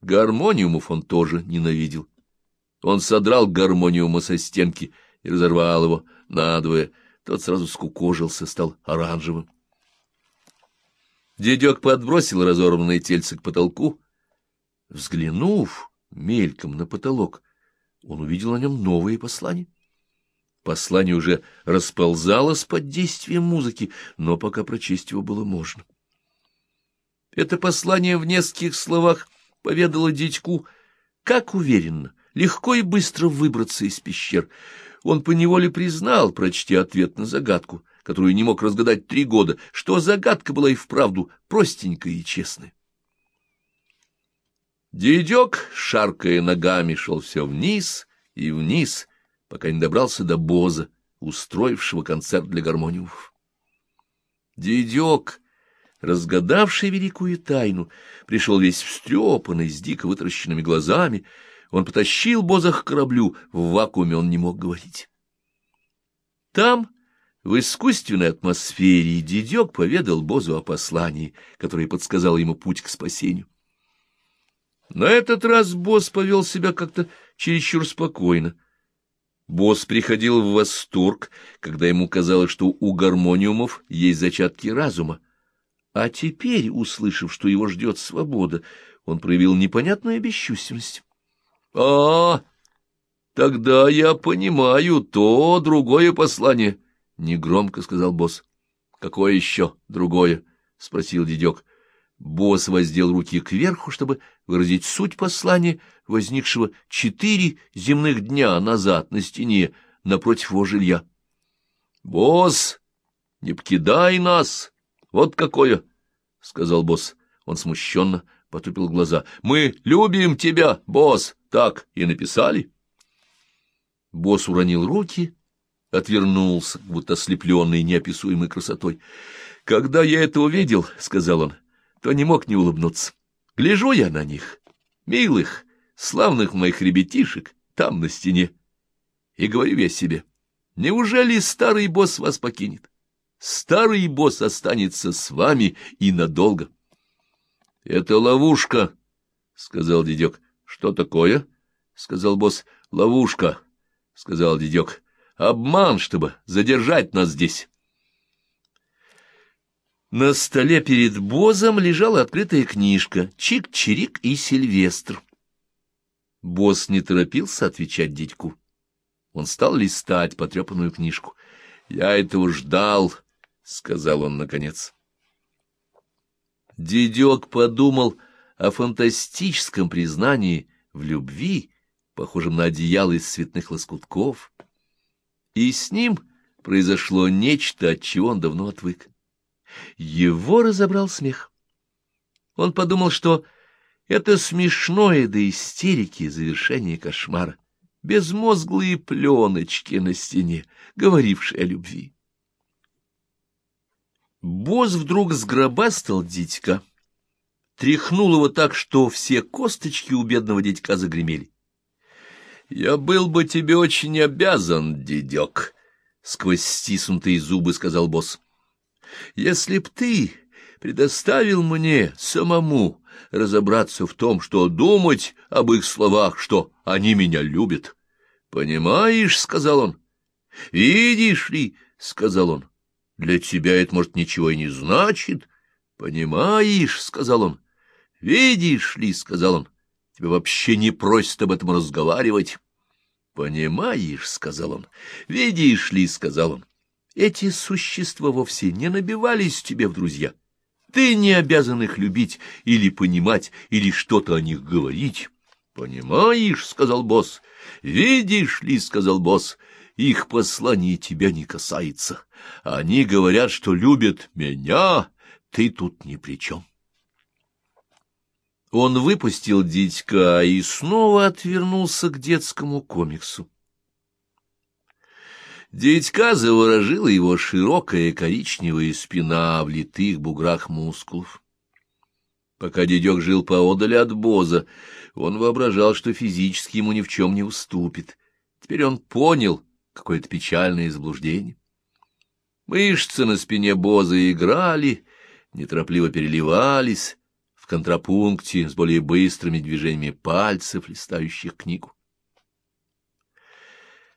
Гармониумов он тоже ненавидел. Он содрал гармониума со стенки и разорвал его надвое. Тот сразу скукожился, стал оранжевым. Дедек подбросил разорванное тельце к потолку. Взглянув мельком на потолок, он увидел на нем новые послания. Послание уже расползалось под действием музыки, но пока прочесть его было можно. Это послание в нескольких словах поведало дядьку, как уверенно, легко и быстро выбраться из пещер. Он поневоле признал, прочтя ответ на загадку, которую не мог разгадать три года, что загадка была и вправду простенькая и честная. Дедек, шаркая ногами, шел все вниз и вниз, пока не добрался до Боза, устроившего концерт для гармониумов. Дедек, разгадавший великую тайну, пришел весь встрепанный, с дико вытаращенными глазами. Он потащил Боза к кораблю, в вакууме он не мог говорить. Там, в искусственной атмосфере, Дедек поведал Бозу о послании, которое подсказало ему путь к спасению. На этот раз Боз повел себя как-то чересчур спокойно. Босс приходил в восторг, когда ему казалось, что у гармониумов есть зачатки разума. А теперь, услышав, что его ждет свобода, он проявил непонятную бесчувственность. — А, тогда я понимаю то другое послание, — негромко сказал босс. — Какое еще другое? — спросил дедек. Босс воздел руки кверху, чтобы выразить суть послания, возникшего четыре земных дня назад на стене напротив его жилья. — Босс, не покидай нас! Вот какое! — сказал босс. Он смущенно потупил глаза. — Мы любим тебя, босс! Так и написали. Босс уронил руки, отвернулся, будто ослепленный неописуемой красотой. — Когда я это увидел, — сказал он, — то не мог не улыбнуться. Гляжу я на них, милых, славных моих ребятишек, там на стене, и говорю я себе, неужели старый босс вас покинет? Старый босс останется с вами и надолго. — Это ловушка, — сказал дедек. — Что такое? — сказал босс. — Ловушка, — сказал дедек. — Обман, чтобы задержать нас здесь. На столе перед Бозом лежала открытая книжка «Чик-чирик и Сильвестр». Боз не торопился отвечать дядьку. Он стал листать потрепанную книжку. «Я этого ждал», — сказал он наконец. Дедек подумал о фантастическом признании в любви, похожем на одеяло из цветных лоскутков, и с ним произошло нечто, от чего он давно отвык. Его разобрал смех. Он подумал, что это смешное до истерики завершение кошмара, безмозглые пленочки на стене, говорившие о любви. Боз вдруг сгробастал дитька, тряхнул его так, что все косточки у бедного дитька загремели. — Я был бы тебе очень обязан, дедек, — сквозь стиснутые зубы сказал босс. Если б ты предоставил мне самому разобраться в том, что думать об их словах, что они меня любят. Понимаешь, — сказал он, — видишь ли, — сказал он, — для тебя это, может, ничего и не значит. Понимаешь, — сказал он, — видишь ли, — сказал он, — тебя вообще не просят об этом разговаривать. Понимаешь, — сказал он, — видишь ли, — сказал он, эти существа вовсе не набивались тебе в друзья. Ты не обязан их любить или понимать, или что-то о них говорить. «Понимаешь, — сказал босс, — видишь ли, — сказал босс, — их послание тебя не касается. Они говорят, что любят меня, ты тут ни при чем». Он выпустил дитька и снова отвернулся к детскому комиксу. Дядька заворожила его широкая коричневая спина в литых буграх мускулов. Пока дедек жил поодаль от Боза, он воображал, что физически ему ни в чем не уступит. Теперь он понял какое-то печальное заблуждение. Мышцы на спине Боза играли, неторопливо переливались. В контрапункте с более быстрыми движениями пальцев, листающих книгу.